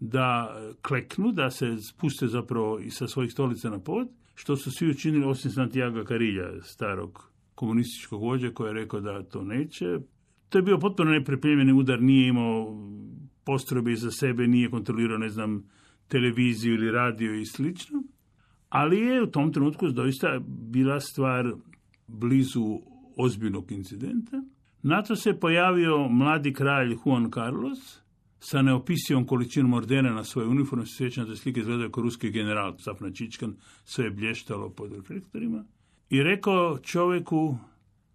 da kleknu, da se spuste zapravo i sa svojih stolica na pod, što su svi učinili osim Santiago Carilja, starog komunističkog vođa koji je rekao da to neće. To je bio potpuno nepripremljeni udar, nije imao postrojbe iza sebe, nije kontrolirao, ne znam, televiziju ili radio i slično. Ali je u tom trenutku doista bila stvar blizu ozbiljnog incidenta. Na to se pojavio mladi kralj Juan Carlos sa neopisijom količinom ordena na svojoj uniformi. Se sjećam da slike izgledaju kao ruski general, Safna Čičkan, sve je blještalo pod reflektorima. I rekao čovjeku,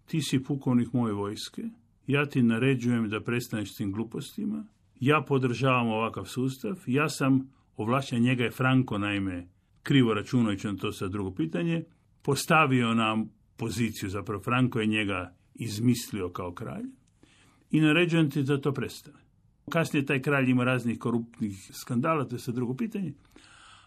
ti si pukovnik moje vojske, ja ti naređujem da prestaneš s tim glupostima, ja podržavam ovakav sustav, ja sam ovlašćen, njega je Franko, naime, krivo računajući na to sa drugo pitanje, postavio nam poziciju, zapravo Franko je njega izmislio kao kralj i naređujem ti da to prestane. Kasnije taj kralj ima raznih koruptnih skandala, to je sa drugo pitanje,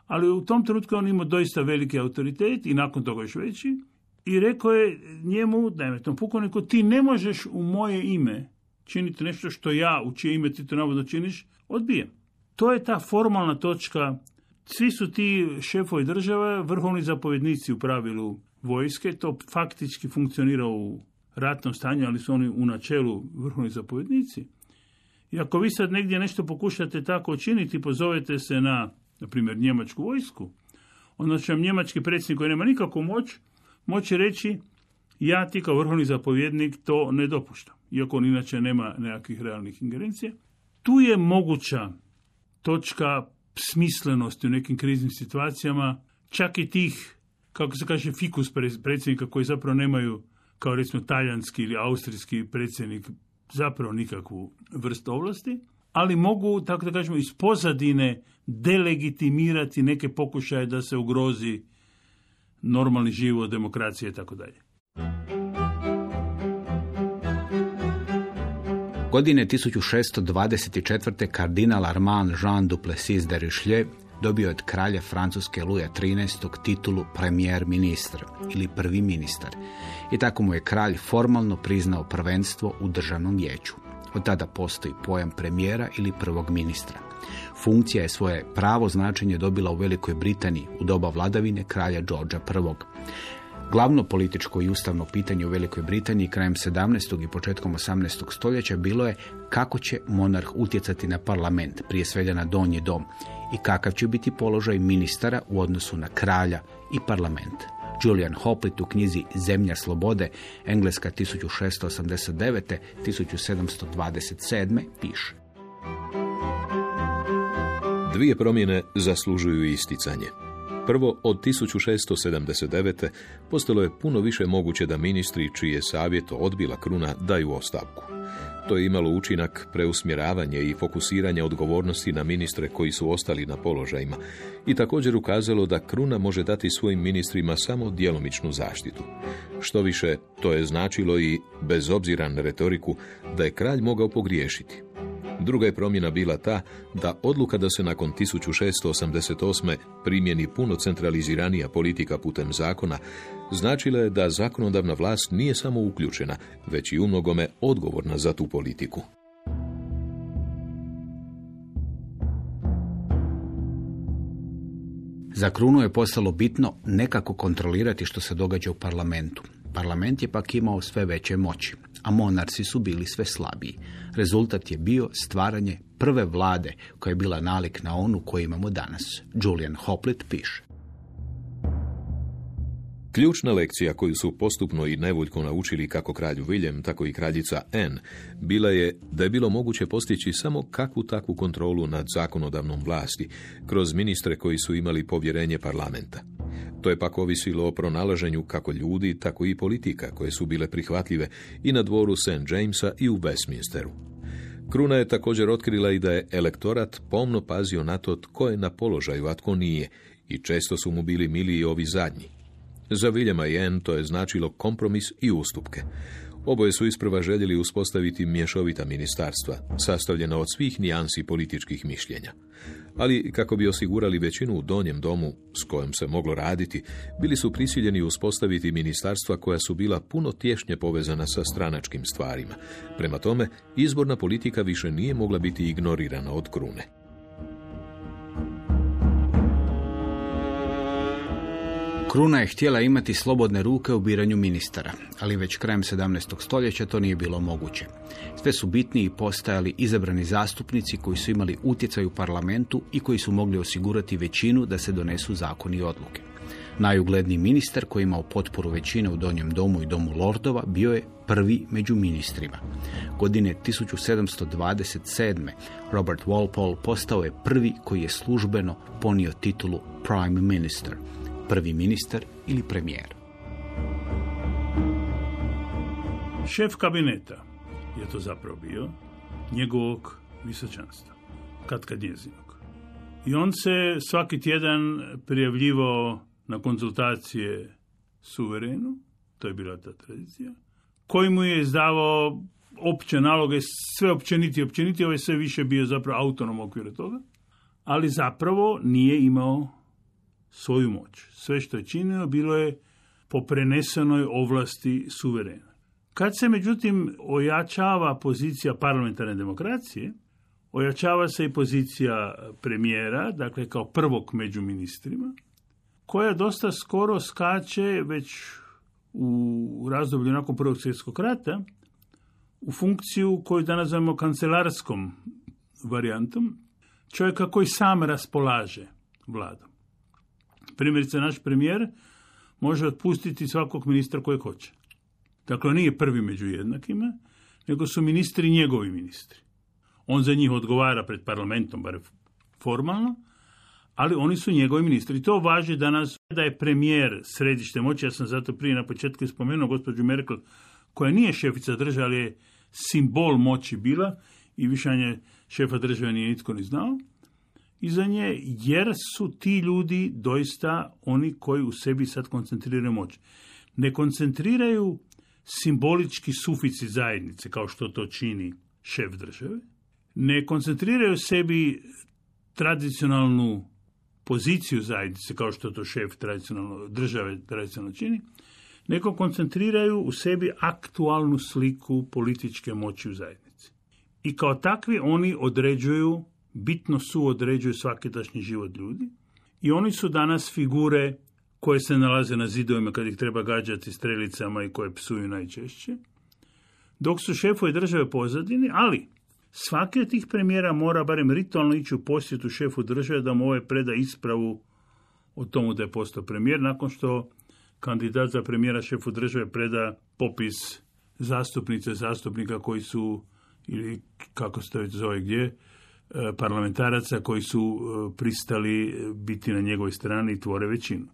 ali u tom trenutku on ima doista veliki autoritet i nakon toga još veći i rekao je njemu, je tom pukovniku, ti ne možeš u moje ime činiti nešto što ja, u čije ime ti to navodno činiš, odbijem. To je ta formalna točka. Svi su ti šefovi države, vrhovni zapovjednici u pravilu vojske, to faktički funkcionira u ratnom stanju, ali su oni u načelu vrhovni zapovjednici. I ako vi sad negdje nešto pokušate tako učiniti, pozovete se na, na primjer, njemačku vojsku, onda će vam njemački predsjednik koji nema nikakvu moć, moći reći ja ti kao vrhovni zapovjednik to ne dopuštam, iako on inače nema nekakvih realnih ingerencija. Tu je moguća točka smislenosti u nekim kriznim situacijama, čak i tih, kako se kaže, fikus predsjednika koji zapravo nemaju, kao recimo talijanski ili austrijski predsjednik, zapravo nikakvu vrstu ovlasti, ali mogu, tako da kažemo, iz pozadine delegitimirati neke pokušaje da se ugrozi normalni život, demokracije i tako dalje. Godine 1624. kardinal Armand Jean Duplessis de Richelieu dobio je od kralja Francuske Luja XIII. titulu premijer ministar ili prvi ministar i tako mu je kralj formalno priznao prvenstvo u državnom vijeću. Od tada postoji pojam premijera ili prvog ministra. Funkcija je svoje pravo značenje dobila u Velikoj Britaniji u doba vladavine kralja Georgea I. Glavno političko i ustavno pitanje u Velikoj Britaniji krajem 17. i početkom 18. stoljeća bilo je kako će monarh utjecati na parlament, prije svega na donji dom, i kakav će biti položaj ministara u odnosu na kralja i parlament. Julian Hoplit u knjizi Zemlja slobode, Engleska 1689. 1727. piše. Dvije promjene zaslužuju isticanje. Prvo, od 1679. postalo je puno više moguće da ministri čiji je savjet odbila kruna daju ostavku. To je imalo učinak preusmjeravanje i fokusiranje odgovornosti na ministre koji su ostali na položajima i također ukazalo da kruna može dati svojim ministrima samo djelomičnu zaštitu. Što više, to je značilo i, bez obzira na retoriku, da je kralj mogao pogriješiti. Druga je promjena bila ta da odluka da se nakon 1688. primjeni puno centraliziranija politika putem zakona značila je da zakonodavna vlast nije samo uključena, već i umnogome odgovorna za tu politiku. Za krunu je postalo bitno nekako kontrolirati što se događa u parlamentu. Parlament je pak imao sve veće moći, a monarsi su bili sve slabiji. Rezultat je bio stvaranje prve vlade koja je bila nalik na onu koju imamo danas. Julian Hoplet piše. Ključna lekcija koju su postupno i nevoljko naučili kako kralj William, tako i kraljica Anne, bila je da je bilo moguće postići samo kakvu takvu kontrolu nad zakonodavnom vlasti, kroz ministre koji su imali povjerenje parlamenta. To je pak ovisilo o pronalaženju kako ljudi, tako i politika koje su bile prihvatljive i na dvoru St. Jamesa i u Westminsteru. Kruna je također otkrila i da je elektorat pomno pazio na to tko je na položaju, a tko nije, i često su mu bili mili i ovi zadnji. Za Viljama i Anne to je značilo kompromis i ustupke. Oboje su isprva željeli uspostaviti mješovita ministarstva, sastavljena od svih nijansi političkih mišljenja. Ali, kako bi osigurali većinu u donjem domu s kojom se moglo raditi, bili su prisiljeni uspostaviti ministarstva koja su bila puno tješnje povezana sa stranačkim stvarima. Prema tome, izborna politika više nije mogla biti ignorirana od krune. Kruna je htjela imati slobodne ruke u biranju ministara, ali već krajem 17. stoljeća to nije bilo moguće. Sve su bitniji postajali izabrani zastupnici koji su imali utjecaj u parlamentu i koji su mogli osigurati većinu da se donesu zakoni i odluke. Najugledniji ministar koji imao potporu većine u Donjem domu i domu lordova bio je prvi među ministrima. Godine 1727. Robert Walpole postao je prvi koji je službeno ponio titulu prime minister – prvi ministar ili premijer. Šef kabineta je to zapravo bio njegovog visočanstva, kad kad njezinog. I on se svaki tjedan prijavljivao na konzultacije suverenu, to je bila ta tradicija, koji mu je izdavao opće naloge, sve općeniti, općeniti, ovaj sve više bio zapravo autonom okviru toga, ali zapravo nije imao svoju moć. Sve što je činio bilo je po prenesenoj ovlasti suverena. Kad se međutim ojačava pozicija parlamentarne demokracije, ojačava se i pozicija premijera, dakle kao prvog među ministrima, koja dosta skoro skače već u razdoblju nakon Prvog svjetskog rata u funkciju koju danas zovemo kancelarskom varijantom, čovjeka koji sam raspolaže vladom. Primjerice, naš premijer može otpustiti svakog ministra kojeg hoće. Dakle, nije prvi među jednakima, nego su ministri njegovi ministri. On za njih odgovara pred parlamentom, bar formalno, ali oni su njegovi ministri. To važi danas da je premijer središte moći. Ja sam zato prije na početku spomenuo gospođu Merkel, koja nije šefica države, ali je simbol moći bila i višanje šefa države nije nitko ni znao iza nje, jer su ti ljudi doista oni koji u sebi sad koncentriraju moć. Ne koncentriraju simbolički sufici zajednice, kao što to čini šef države, ne koncentriraju sebi tradicionalnu poziciju zajednice, kao što to šef tradicionalno, države tradicionalno čini, nego koncentriraju u sebi aktualnu sliku političke moći u zajednici. I kao takvi oni određuju bitno su određuju svakidašnji život ljudi i oni su danas figure koje se nalaze na zidovima kad ih treba gađati strelicama i koje psuju najčešće, dok su šefovi države pozadini, ali svaki od tih premijera mora barem ritualno ići u posjetu šefu države da mu ovaj preda ispravu o tomu da je postao premijer, nakon što kandidat za premijera šefu države preda popis zastupnice, zastupnika koji su, ili kako se to zove gdje, parlamentaraca koji su e, pristali biti na njegovoj strani i tvore većinu.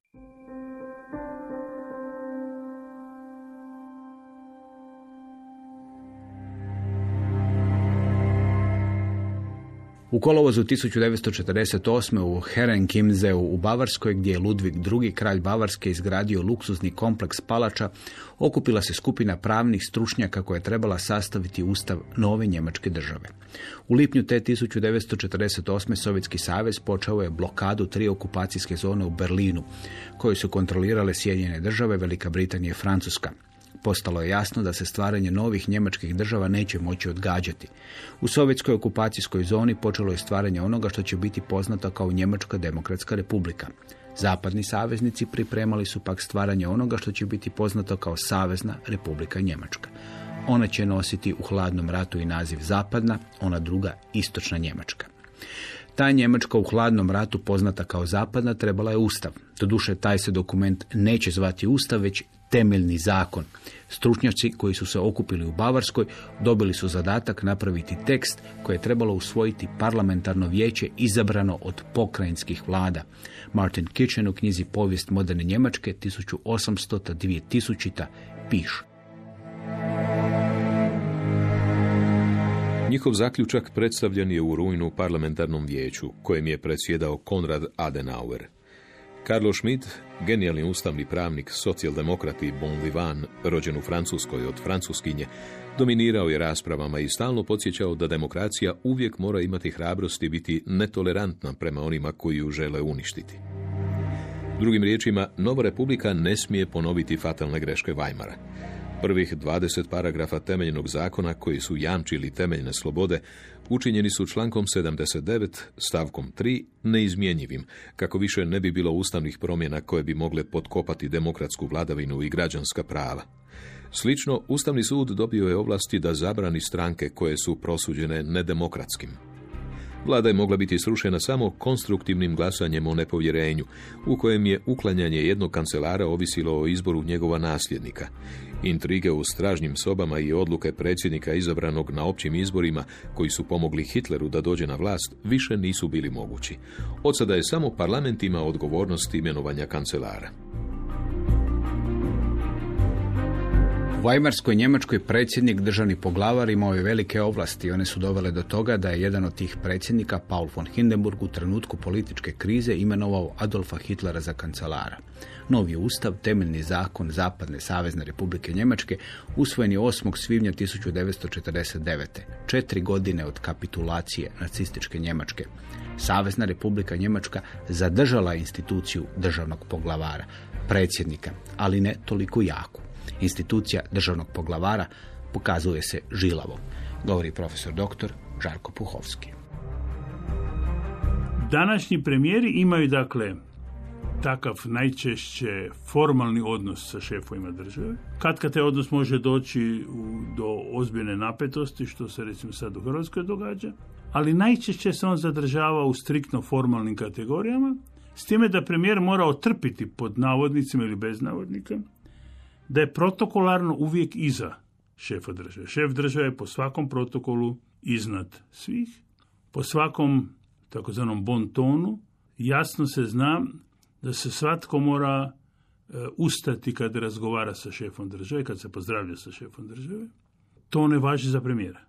U kolovozu 1948. u Herrenkimzeu u Bavarskoj, gdje je Ludvig II. kralj Bavarske izgradio luksuzni kompleks palača, okupila se skupina pravnih stručnjaka koja je trebala sastaviti ustav nove njemačke države. U lipnju te 1948. Sovjetski savez počeo je blokadu tri okupacijske zone u Berlinu, koje su kontrolirale Sjedinjene države, Velika Britanija i Francuska. Postalo je jasno da se stvaranje novih njemačkih država neće moći odgađati. U sovjetskoj okupacijskoj zoni počelo je stvaranje onoga što će biti poznato kao Njemačka demokratska republika. Zapadni saveznici pripremali su pak stvaranje onoga što će biti poznato kao Savezna republika Njemačka. Ona će nositi u hladnom ratu i naziv Zapadna, ona druga Istočna Njemačka. Ta Njemačka u hladnom ratu poznata kao zapadna trebala je ustav. Doduše taj se dokument neće zvati ustav, već temeljni zakon. Stručnjaci koji su se okupili u Bavarskoj dobili su zadatak napraviti tekst koje je trebalo usvojiti parlamentarno vijeće izabrano od pokrajinskih vlada. Martin Kitchen u knjizi Povijest moderne Njemačke 1800-2000 piše. Njihov zaključak predstavljen je u rujnu parlamentarnom vijeću, kojem je predsjedao Konrad Adenauer. Karlo Schmidt, genijalni ustavni pravnik, socijaldemokrat i bon vivant, rođen u Francuskoj od Francuskinje, dominirao je raspravama i stalno podsjećao da demokracija uvijek mora imati hrabrosti biti netolerantna prema onima koji ju žele uništiti. Drugim riječima, Nova republika ne smije ponoviti fatalne greške Weimara. Prvih 20 paragrafa temeljnog zakona koji su jamčili temeljne slobode učinjeni su člankom 79 stavkom 3 neizmjenjivim, kako više ne bi bilo ustavnih promjena koje bi mogle potkopati demokratsku vladavinu i građanska prava. Slično, Ustavni sud dobio je ovlasti da zabrani stranke koje su prosuđene nedemokratskim. Vlada je mogla biti srušena samo konstruktivnim glasanjem o nepovjerenju, u kojem je uklanjanje jednog kancelara ovisilo o izboru njegova nasljednika. Intrige u stražnjim sobama i odluke predsjednika izabranog na općim izborima, koji su pomogli Hitleru da dođe na vlast, više nisu bili mogući. Od sada je samo parlament ima odgovornost imenovanja kancelara. U Weimarskoj Njemačkoj predsjednik državni poglavar imao je velike ovlasti. One su dovele do toga da je jedan od tih predsjednika, Paul von Hindenburg, u trenutku političke krize imenovao Adolfa Hitlera za kancelara. Novi ustav, temeljni zakon Zapadne savezne republike Njemačke, usvojen je 8. svibnja 1949. Četiri godine od kapitulacije nacističke Njemačke. Savezna republika Njemačka zadržala instituciju državnog poglavara, predsjednika, ali ne toliko jaku. Institucija državnog poglavara pokazuje se žilavo, govori profesor dr. Žarko Puhovski. Današnji premijeri imaju dakle takav najčešće formalni odnos sa šefovima države. Kad kad taj odnos može doći u, do ozbiljne napetosti, što se recimo sad u Hrvatskoj događa, ali najčešće se on zadržava u striktno formalnim kategorijama, s time da premijer mora otrpiti pod navodnicima ili bez navodnika, da je protokolarno uvijek iza šefa države. Šef države je po svakom protokolu iznad svih, po svakom takozvanom bon tonu, jasno se zna da se svatko mora e, ustati kad razgovara sa šefom države, kad se pozdravlja sa šefom države. To ne važi za premijera.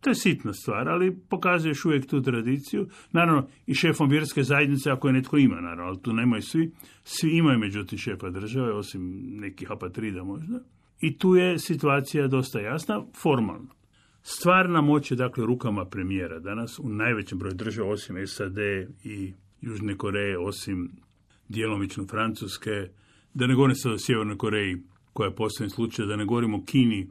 To je sitna stvar, ali pokazuješ uvijek tu tradiciju. Naravno, i šefom vjerske zajednice, ako je netko ima, naravno, ali tu nemaju svi. Svi imaju međutim šefa države, osim nekih apatrida možda. I tu je situacija dosta jasna, formalno. Stvarna moć je, dakle, rukama premijera danas u najvećem broju država, osim SAD i Južne Koreje, osim djelomično Francuske, da ne govorim sad o Sjevernoj Koreji, koja je posljednji slučaj, da ne govorimo o Kini,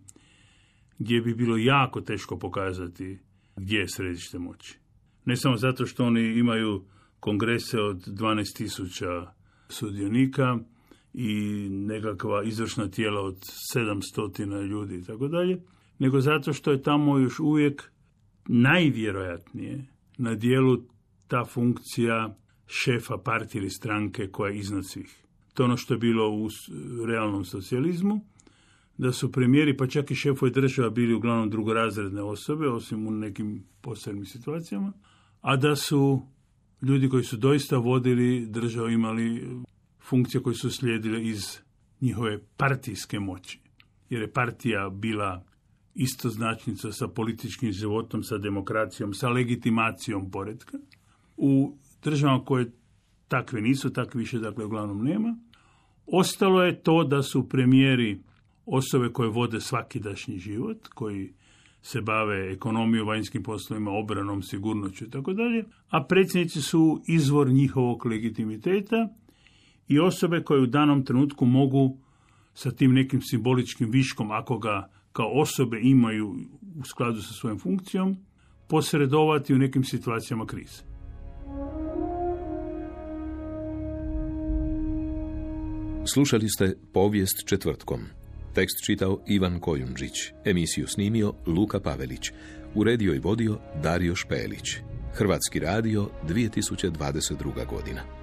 gdje bi bilo jako teško pokazati gdje je središte moći. Ne samo zato što oni imaju kongrese od 12.000 sudionika i nekakva izvršna tijela od 700 ljudi i tako dalje, nego zato što je tamo još uvijek najvjerojatnije na dijelu ta funkcija šefa partije ili stranke koja je iznad svih. To ono što je bilo u realnom socijalizmu, da su premijeri, pa čak i šefovi država bili uglavnom drugorazredne osobe, osim u nekim posebnim situacijama, a da su ljudi koji su doista vodili državu imali funkcije koje su slijedile iz njihove partijske moći. Jer je partija bila isto značnica sa političkim životom, sa demokracijom, sa legitimacijom poredka. U državama koje takve nisu, takve više dakle uglavnom nema. Ostalo je to da su premijeri osobe koje vode svakidašnji život, koji se bave ekonomijom, vanjskim poslovima, obranom, sigurnoću i tako dalje, a predsjednici su izvor njihovog legitimiteta i osobe koje u danom trenutku mogu sa tim nekim simboličkim viškom, ako ga kao osobe imaju u skladu sa svojom funkcijom, posredovati u nekim situacijama krize. Slušali ste povijest četvrtkom. Tekst čitao Ivan Kojundžić, emisiju snimio Luka Pavelić, uredio i vodio Dario Špelić. Hrvatski radio 2022. godina.